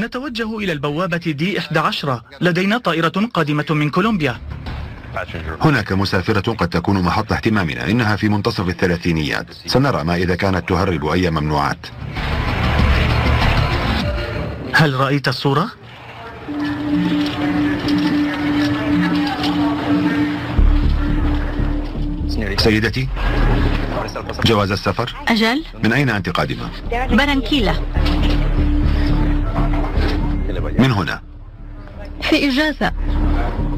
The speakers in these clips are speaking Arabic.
نتوجه إلى البوابة دي 11 لدينا طائرة قادمة من كولومبيا. هناك مسافرة قد تكون محط اهتمامنا. إنها في منتصف الثلاثينيات. سنرى ما إذا كانت تهرب أي ممنوعات. هل رأيت الصورة؟ سيدتي جواز السفر؟ أجل؟ من أين أنت قادمة؟ برانكيلا من هنا. في إجازة.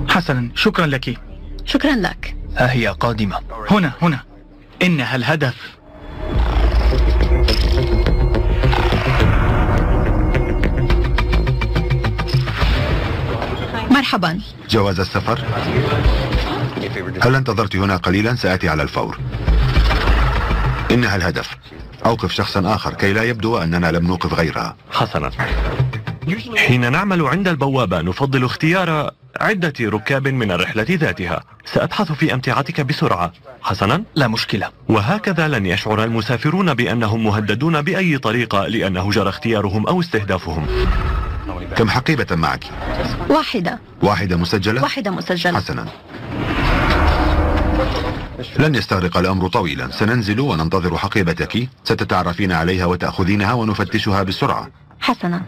حسنا شكرا لك. شكرا لك. ها هي قادمة. هنا هنا. إنها الهدف. مرحبا. جواز السفر؟ هل انتظرت هنا قليلا؟ سآتي على الفور. إنها الهدف. أوقف شخصا آخر كي لا يبدو أننا لم نوقف غيرها. حسنا. حين نعمل عند البوابة نفضل اختيار عدة ركاب من الرحلة ذاتها. سأبحث في أمتعتك بسرعة. حسنا؟ لا مشكلة. وهكذا لن يشعر المسافرون بأنهم مهددون بأي طريقة لأنه جرى اختيارهم أو استهدافهم. كم حقيبة معك؟ واحدة. واحدة مسجلة؟ واحدة مسجلة. حسنا. لن يستغرق الأمر طويلا. سننزل وننتظر حقيبتك. ستتعرفين عليها وتأخذينها ونفتشها بسرعة. حسنا.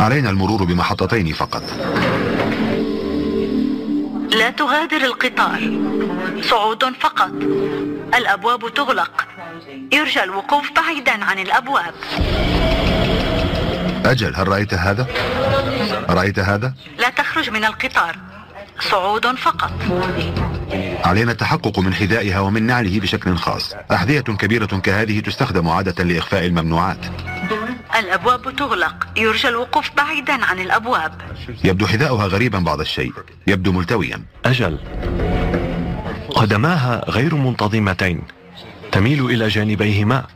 علينا المرور بمحطتين فقط. لا تغادر القطار. صعود فقط. الأبواب تغلق. يرجى الوقوف بعيدا عن الأبواب. أجل هل رأيت هذا؟ رأيت هذا؟ لا تخرج من القطار. صعود فقط. علينا التحقق من حذائها ومن نعله بشكل خاص. أحذية كبيرة كهذه تستخدم عادة لإخفاء الممنوعات. الأبواب تغلق. يرجى الوقوف بعيدا عن الأبواب. يبدو حذاؤها غريبا بعض الشيء. يبدو ملتويا. أجل. قدماها غير منتظمتين. تميل إلى جانبيهما.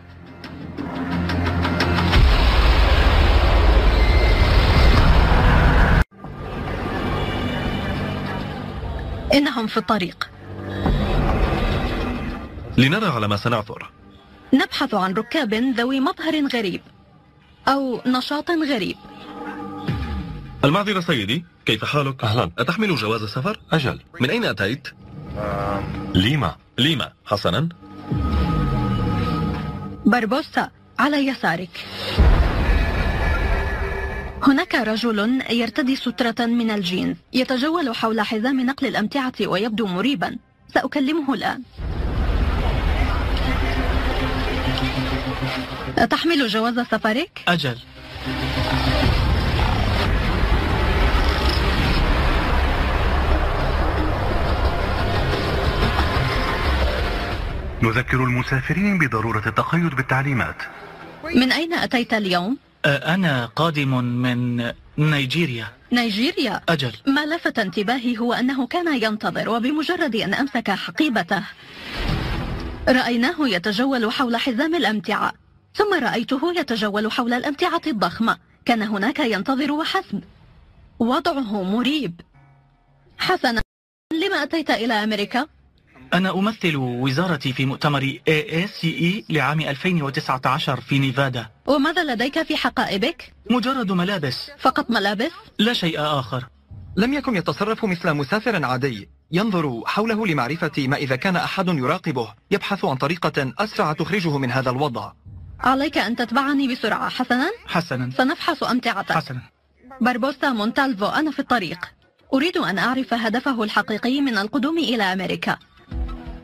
إنهم في الطريق. لنرى على ما سنعثر. نبحث عن ركاب ذوي مظهر غريب. أو نشاط غريب. المعذرة سيدي كيف حالك؟ أهلا. أتحمل جواز سفر؟ أجل. من أين أتيت؟ ليما. ليما. حسنا. بربوسا على يسارك. هناك رجل يرتدي سترة من الجينز يتجول حول حزام نقل الأمتعة ويبدو مريبا. سأكلمه الآن. تحمل جواز سفرك؟ أجل. نذكر المسافرين بضرورة التقيد بالتعليمات. من أين أتيت اليوم؟ أنا قادم من نيجيريا. نيجيريا؟ أجل. ما لفت انتباهي هو أنه كان ينتظر وبمجرد أن أمسك حقيبته. رأيناه يتجول حول حزام الأمتعة. ثم رأيته يتجول حول الأمتعة الضخمة. كان هناك ينتظر وحسب وضعه مريب. حسنا لما أتيت إلى أمريكا؟ أنا أمثل وزارتي في مؤتمر AACE لعام 2019 في نيفادا. وماذا لديك في حقائبك؟ مجرد ملابس. فقط ملابس؟ لا شيء آخر. لم يكن يتصرف مثل مسافر عادي. ينظر حوله لمعرفة ما إذا كان أحد يراقبه. يبحث عن طريقة أسرع تخرجه من هذا الوضع. عليك أن تتبعني بسرعة. حسنا؟ حسنا. سنفحص أمتعتك. حسنا. باربوسا مونتالفو أنا في الطريق. أريد أن أعرف هدفه الحقيقي من القدوم إلى أمريكا.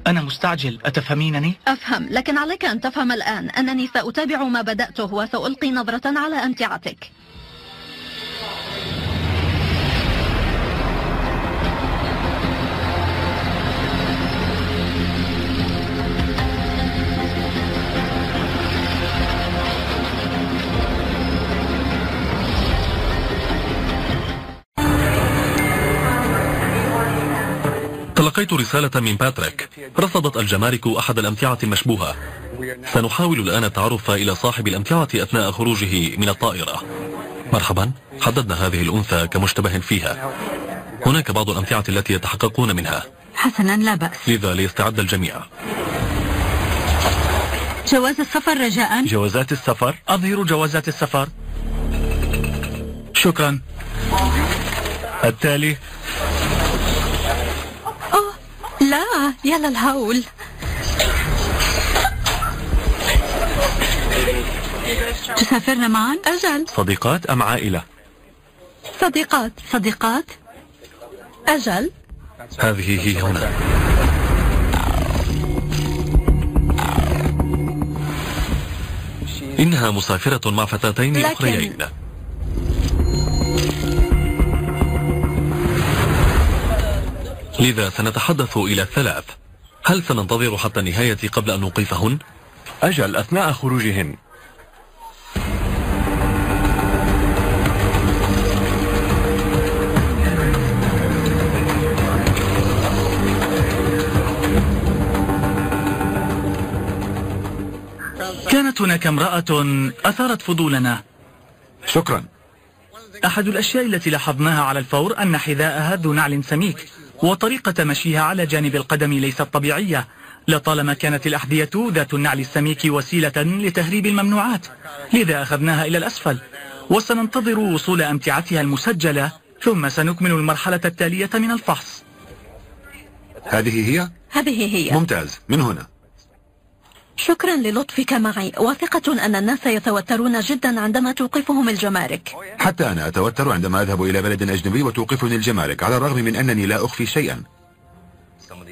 أنا مستعجل. أتفهمينني؟ أفهم لكن عليك أن تفهم الآن أنني سأتابع ما بدأته وسألقي نظرة على أمتعتك. تلقيت رسالة من باتريك. رصدت الجمارك أحد الأمتعة المشبوهة. سنحاول الآن التعرف إلى صاحب الأمتعة أثناء خروجه من الطائرة. مرحبا. حددنا هذه الأنثى كمشتبه فيها. هناك بعض الأمتعة التي يتحققون منها. حسنا لا بأس. لذا ليستعد الجميع. جواز السفر رجاء؟ جوازات السفر؟ أظهروا جوازات السفر. شكرا. التالي. لا يا للهول تسافرن معا؟ أجل. صديقات أم عائلة؟ صديقات صديقات. أجل. هذه هي هنا. إنها مسافرة مع فتاتين لكن- أخريين لذا سنتحدث إلى الثلاث. هل سننتظر حتى النهاية قبل أن نوقفهن؟ أجل أثناء خروجهن. كانت هناك امرأة أثارت فضولنا. شكرا. أحد الأشياء التي لاحظناها على الفور أن حذاءها ذو نعل سميك. وطريقة مشيها على جانب القدم ليست طبيعية لطالما كانت الأحذية ذات النعل السميك وسيلة لتهريب الممنوعات. لذا أخذناها إلى الأسفل. وسننتظر وصول أمتعتها المسجلة ثم سنكمل المرحلة التالية من الفحص. هذه هي؟ هذه هي. ممتاز. من هنا؟ شكرا للطفك معي. واثقة أن الناس يتوترون جدا عندما توقفهم الجمارك. حتى أنا أتوتر عندما أذهب إلى بلد أجنبي وتوقفني الجمارك على الرغم من أنني لا أخفي شيئا.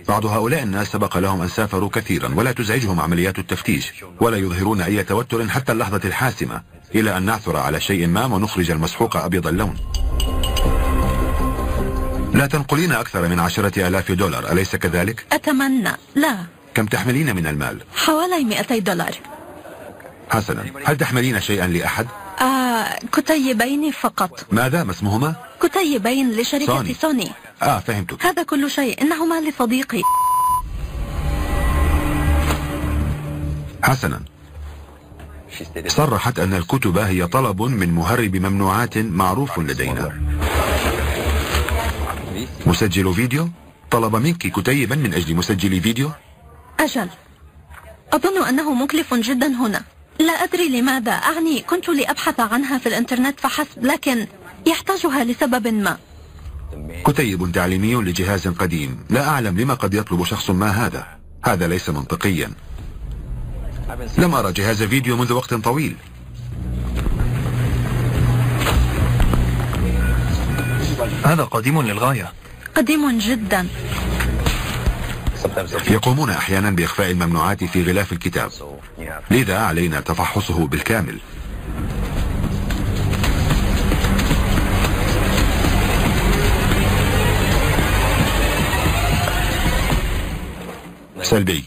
بعض هؤلاء الناس سبق لهم أن سافروا كثيرا ولا تزعجهم عمليات التفتيش ولا يظهرون أي توتر حتى اللحظة الحاسمة إلى أن نعثر على شيء ما ونخرج المسحوق أبيض اللون. لا تنقلين أكثر من عشرة آلاف دولار أليس كذلك؟ أتمنى. لا. كم تحملين من المال؟ حوالي 200 دولار. حسنا. هل تحملين شيئا لأحد؟ آه كتيبين فقط. ماذا؟ ما اسمهما؟ كتيبين لشركة سوني. سوني. آه فهمتك. هذا كل شيء. إنهما لصديقي. حسنا. صرحت أن الكتب هي طلب من مهرب ممنوعات معروف لدينا. مسجل فيديو؟ طلب منك كتيبا من أجل مسجل فيديو؟ أجل. أظن أنه مكلف جدا هنا. لا أدري لماذا. أعني كنت لأبحث عنها في الإنترنت فحسب لكن يحتاجها لسبب ما. كتيب تعليمي لجهاز قديم. لا أعلم لما قد يطلب شخص ما هذا. هذا ليس منطقيا. لم أرى جهاز فيديو منذ وقت طويل. هذا قديم للغاية. قديم جدا. يقومون أحيانا بإخفاء الممنوعات في غلاف الكتاب. لذا علينا تفحصه بالكامل. سلبي.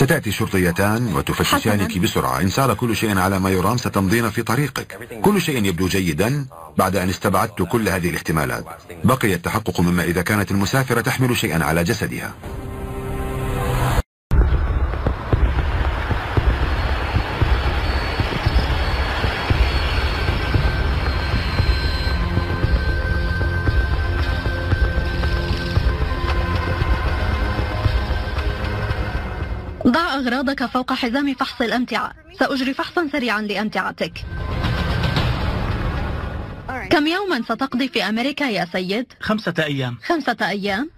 ستأتي شرطيتان وتفتشانك. بسرعة. إن سار كل شيء على ما يرام ستمضين في طريقك. كل شيء يبدو جيدا بعد أن استبعدت كل هذه الاحتمالات. بقي التحقق مما إذا كانت المسافرة تحمل شيئا على جسدها. أغراضك فوق حزام فحص الأمتعة. سأجري فحصا سريعا لأمتعتك. كم يوما ستقضي في أمريكا يا سيد؟ خمسة أيام. خمسة أيام؟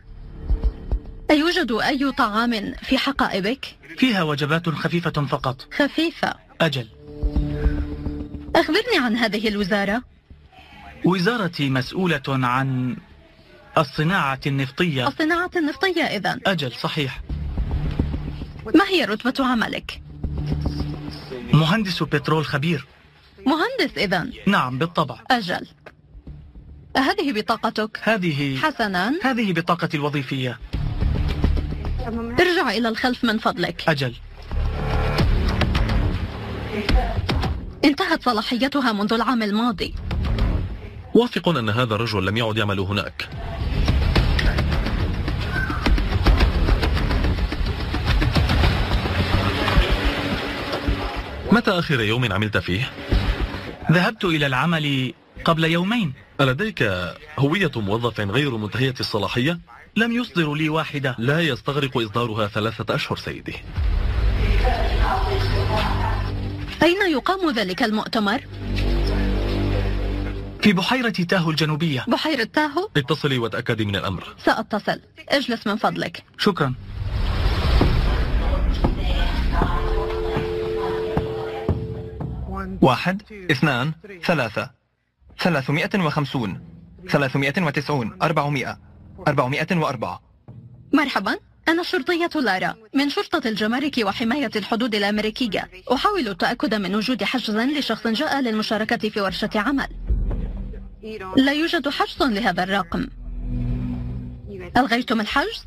أيوجد أي طعام في حقائبك؟ فيها وجبات خفيفة فقط. خفيفة. أجل. أخبرني عن هذه الوزارة. وزارتي مسؤولة عن الصناعة النفطية. الصناعة النفطية إذا أجل صحيح. ما هي رتبة عملك؟ مهندس بترول خبير. مهندس إذا نعم بالطبع. أجل. هذه بطاقتك؟ هذه حسنا. هذه بطاقتي الوظيفية. ارجع إلى الخلف من فضلك. أجل. انتهت صلاحيتها منذ العام الماضي. واثق أن هذا الرجل لم يعد يعمل هناك. متى آخر يوم عملت فيه؟ ذهبت إلى العمل قبل يومين ألديك هوية موظف غير منتهية الصلاحية؟ لم يصدروا لي واحدة لا يستغرق إصدارها ثلاثة أشهر سيدي أين يقام ذلك المؤتمر؟ في بحيرة تاهو الجنوبية بحيرة تاهو؟ اتصلي وتأكدي من الأمر سأتصل اجلس من فضلك شكرا واحد اثنان ثلاثة. ثلاثمائة وخمسون. ثلاثمائة وتسعون. أربعمائة. أربعمائة وأربعة. مرحبا. أنا الشرطية لارا. من شرطة الجمارك وحماية الحدود الأمريكية. أحاول التأكد من وجود حجز لشخص جاء للمشاركة في ورشة عمل. لا يوجد حجز لهذا الرقم. ألغيتم الحجز؟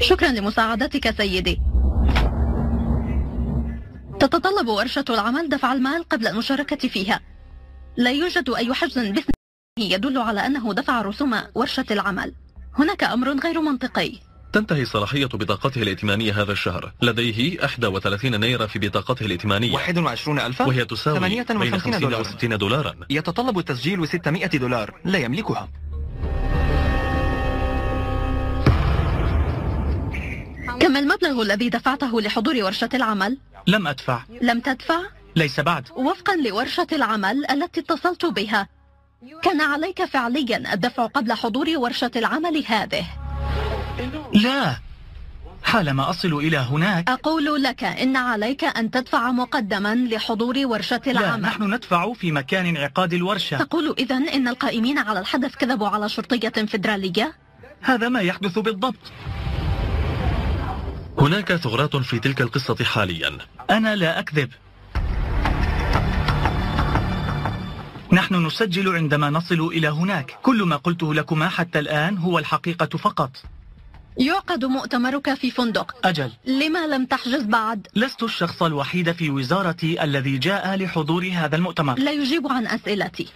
شكرا لمساعدتك سيدي. تتطلب ورشة العمل دفع المال قبل المشاركة فيها. لا يوجد أي حجز باسمه يدل على أنه دفع رسوم ورشة العمل. هناك أمر غير منطقي. تنتهي صلاحية بطاقته الائتمانية هذا الشهر. لديه 31 نيرة في بطاقته الائتمانية. 21 ألفا وهي تساوي بين 58 50 و دولار. 60 دولارا. يتطلب تسجيل 600 دولار. لا يملكها. كم المبلغ الذي دفعته لحضور ورشة العمل؟ لم أدفع. لم تدفع؟ ليس بعد. وفقا لورشة العمل التي اتصلت بها. كان عليك فعليا الدفع قبل حضور ورشة العمل هذه. لا. حالما أصل إلى هناك. أقول لك إن عليك أن تدفع مقدما لحضور ورشة لا العمل. نحن ندفع في مكان انعقاد الورشة. تقول إذا إن القائمين على الحدث كذبوا على شرطية فيدرالية؟ هذا ما يحدث بالضبط. هناك ثغرات في تلك القصة حاليا. أنا لا أكذب. نحن نسجل عندما نصل إلى هناك. كل ما قلته لكما حتى الآن هو الحقيقة فقط. يعقد مؤتمرك في فندق. أجل. لما لم تحجز بعد؟ لست الشخص الوحيد في وزارتي الذي جاء لحضور هذا المؤتمر. لا يجيب عن أسئلتي.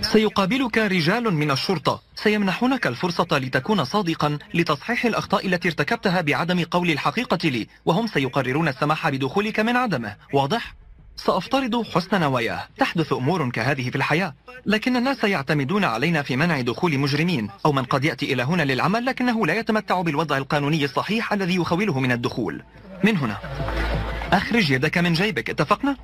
سيقابلك رجال من الشرطة. سيمنحونك الفرصة لتكون صادقا لتصحيح الأخطاء التي ارتكبتها بعدم قول الحقيقة لي وهم سيقررون السماح بدخولك من عدمه. واضح؟ سأفترض حسن نواياه. تحدث أمور كهذه في الحياة. لكن الناس يعتمدون علينا في منع دخول مجرمين أو من قد يأتي إلى هنا للعمل لكنه لا يتمتع بالوضع القانوني الصحيح الذي يخوله من الدخول. من هنا. أخرج يدك من جيبك. اتفقنا؟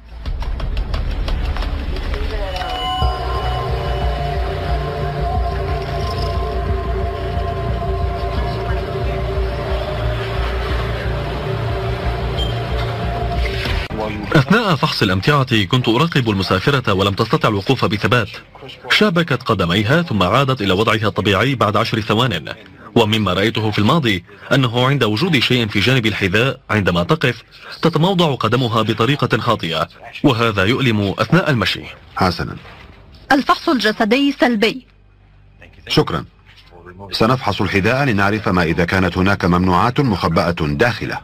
أثناء فحص الأمتعة كنت أراقب المسافرة ولم تستطع الوقوف بثبات. شابكت قدميها ثم عادت إلى وضعها الطبيعي بعد عشر ثوان. ومما رأيته في الماضي أنه عند وجود شيء في جانب الحذاء عندما تقف تتموضع قدمها بطريقة خاطئة وهذا يؤلم أثناء المشي. حسنا. الفحص الجسدي سلبي. شكرا. سنفحص الحذاء لنعرف ما إذا كانت هناك ممنوعات مخبأة داخلة.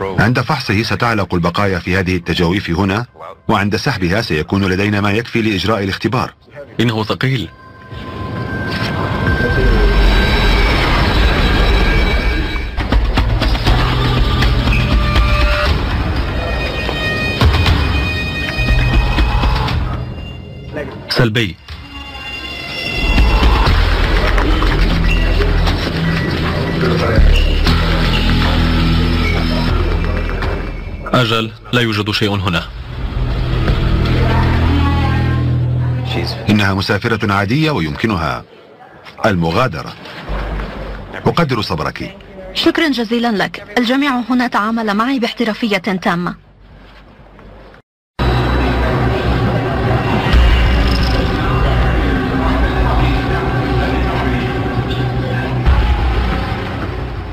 عند فحصه ستعلق البقايا في هذه التجاويف هنا وعند سحبها سيكون لدينا ما يكفي لإجراء الاختبار. إنه ثقيل. سلبي. أجل لا يوجد شيء هنا. إنها مسافرة عادية ويمكنها المغادرة. أقدر صبرك. شكرا جزيلا لك. الجميع هنا تعامل معي باحترافية تامة.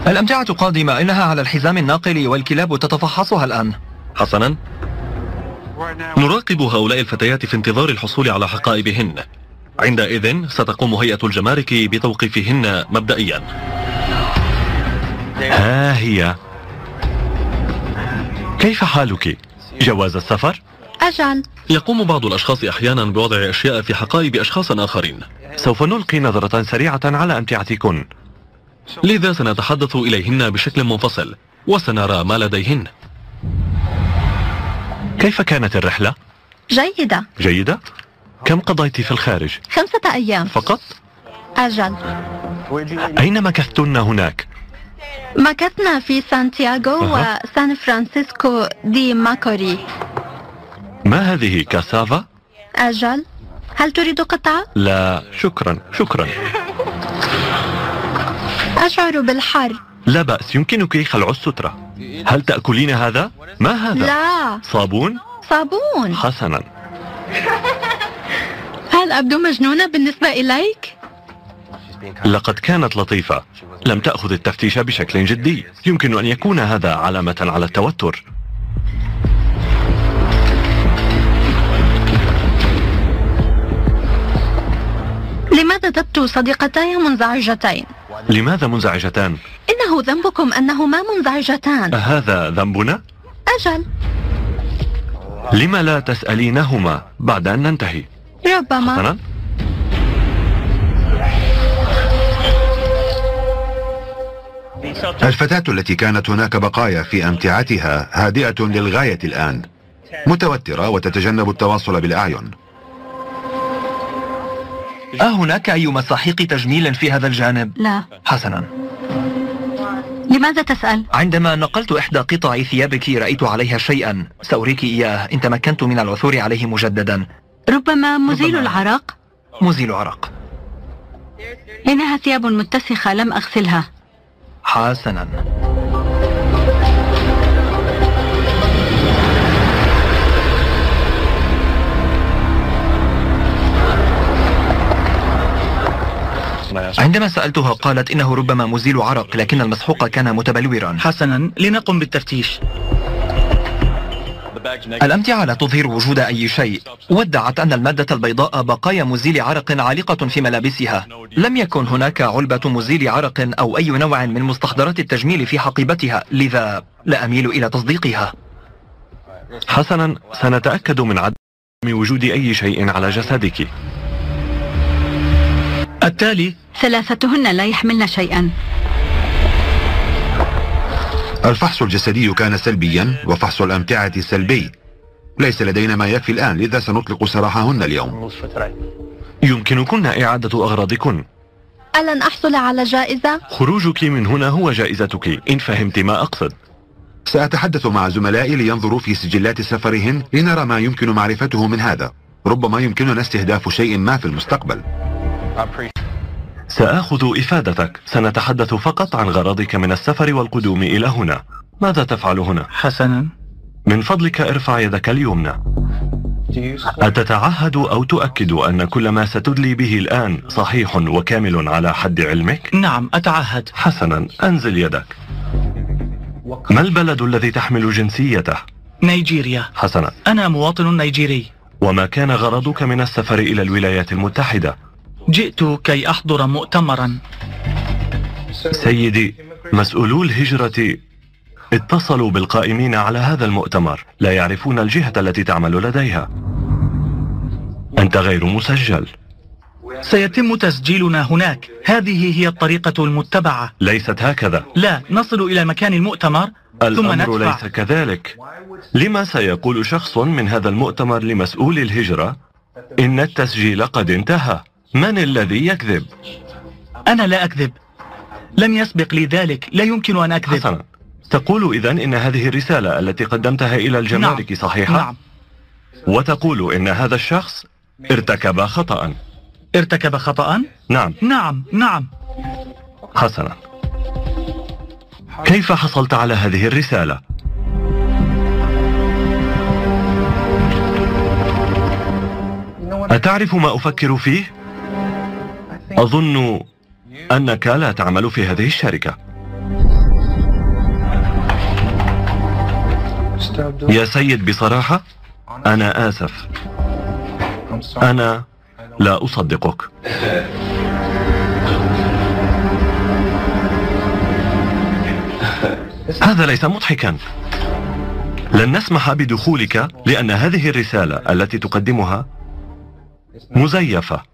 الأمتعة قادمة. إنها على الحزام الناقل والكلاب تتفحصها الآن. حسنا. نراقب هؤلاء الفتيات في انتظار الحصول على حقائبهن. عندئذ ستقوم هيئة الجمارك بتوقيفهن مبدئيا. ها هي. كيف حالك؟ جواز السفر؟ أجل يقوم بعض الأشخاص أحيانا بوضع أشياء في حقائب أشخاص آخرين. سوف نلقي نظرة سريعة على أمتعتكن. لذا سنتحدث إليهن بشكل منفصل وسنرى ما لديهن كيف كانت الرحلة؟ جيدة جيدة؟ كم قضيت في الخارج؟ خمسة أيام فقط؟ أجل أين مكثتن هناك؟ مكثنا في سانتياغو أها. وسان فرانسيسكو دي ماكوريس ما هذه كاسافا؟ أجل هل تريد قطعة؟ لا شكرا شكرا أشعر بالحر لا بأس يمكنك خلع السترة هل تأكلين هذا؟ ما هذا؟ لا صابون؟ صابون حسنا هل أبدو مجنونة بالنسبة إليك؟ لقد كانت لطيفة لم تأخذ التفتيش بشكل جدي يمكن أن يكون هذا علامة على التوتر تبدو صديقتاي منزعجتين؟ لماذا منزعجتان؟ إنه ذنبكم أنهما منزعجتان أهذا ذنبنا؟ أجل لم لا تسألينهما بعد أن ننتهي؟ ربما حسنا الفتاة التي كانت هناك بقايا في أمتعتها هادئة للغاية الآن متوترة وتتجنب التواصل بالأعين أهناك أي مساحيق تجميل في هذا الجانب؟ لا. حسنا. لماذا تسأل؟ عندما نقلت إحدى قطع ثيابك رأيت عليها شيئا. سأريك إياه. إن تمكنت من العثور عليه مجددا. ربما مزيل ربما. العرق؟ مزيل عرق إنها ثياب متسخة لم أغسلها. حسنا. عندما سألتها قالت إنه ربما مزيل عرق لكن المسحوق كان متبلورا. حسنا لنقم بالتفتيش. الأمتعة لا تظهر وجود أي شيء. ودعت أن المادة البيضاء بقايا مزيل عرق عالقة في ملابسها. لم يكن هناك علبة مزيل عرق أو أي نوع من مستحضرات التجميل في حقيبتها لذا لا أميل إلى تصديقها. حسنا سنتأكد من عدم وجود أي شيء على جسدك. التالي. ثلاثتهن لا يحملن شيئا. الفحص الجسدي كان سلبيا وفحص الأمتعة سلبي. ليس لدينا ما يكفي الآن لذا سنطلق سراحهن اليوم. يمكنكن إعادة أغراضكن. ألن أحصل على جائزة؟ خروجك من هنا هو جائزتك. إن فهمت ما أقصد. سأتحدث مع زملائي لينظروا في سجلات سفرهن لنرى ما يمكن معرفته من هذا. ربما يمكننا استهداف شيء ما في المستقبل. سآخذ إفادتك. سنتحدث فقط عن غرضك من السفر والقدوم إلى هنا. ماذا تفعل هنا؟ حسنا. من فضلك ارفع يدك اليمنى. أتتعهد أو تؤكد أن كل ما ستدلي به الآن صحيح وكامل على حد علمك؟ نعم أتعهد. حسنا أنزل يدك. ما البلد الذي تحمل جنسيته؟ نيجيريا. حسنا. أنا مواطن نيجيري. وما كان غرضك من السفر إلى الولايات المتحدة؟ جئت كي أحضر مؤتمرا. سيدي مسؤولو الهجرة. اتصلوا بالقائمين على هذا المؤتمر. لا يعرفون الجهة التي تعمل لديها. أنت غير مسجل. سيتم تسجيلنا هناك. هذه هي الطريقة المتبعة. ليست هكذا. لا نصل إلى مكان المؤتمر ثم الأمر ندفع. ليس كذلك. لما سيقول شخص من هذا المؤتمر لمسؤول الهجرة؟ إن التسجيل قد انتهى. من الذي يكذب؟ أنا لا أكذب. لم يسبق لي ذلك. لا يمكن أن أكذب. حسنا. تقول إذن إن هذه الرسالة التي قدمتها إلى الجمارك نعم. صحيحة؟ نعم. وتقول إن هذا الشخص ارتكب خطأ. ارتكب خطأ؟ نعم. نعم. نعم. حسنا. كيف حصلت على هذه الرسالة؟ أتعرف ما أفكر فيه؟ أظن أنك لا تعمل في هذه الشركة. يا سيد بصراحة أنا آسف. أنا لا أصدقك. هذا ليس مضحكا. لن نسمح بدخولك لأن هذه الرسالة التي تقدمها مزيفة.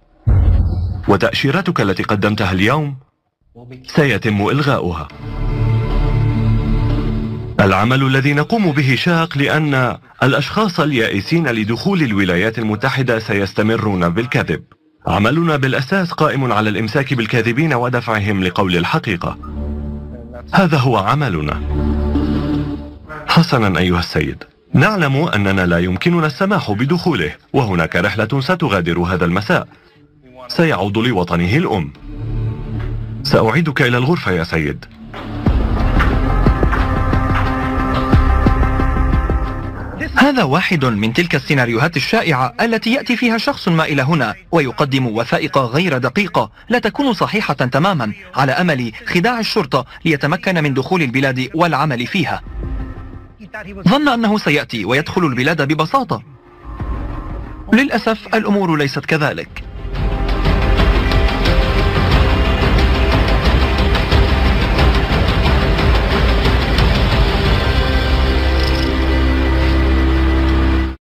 وتأشيرتك التي قدمتها اليوم سيتم إلغاؤها. العمل الذي نقوم به شاق لأن الأشخاص اليائسين لدخول الولايات المتحدة سيستمرون بالكذب. عملنا بالأساس قائم على الإمساك بالكاذبين ودفعهم لقول الحقيقة. هذا هو عملنا. حسنا أيها السيد نعلم أننا لا يمكننا السماح بدخوله وهناك رحلة ستغادر هذا المساء. سيعود لوطنه الأم. سأعيدك إلى الغرفة يا سيد. هذا واحد من تلك السيناريوهات الشائعة التي يأتي فيها شخص ما إلى هنا ويقدم وثائق غير دقيقة لا تكون صحيحة تماما على أمل خداع الشرطة ليتمكن من دخول البلاد والعمل فيها. ظن أنه سيأتي ويدخل البلاد ببساطة. للأسف الأمور ليست كذلك.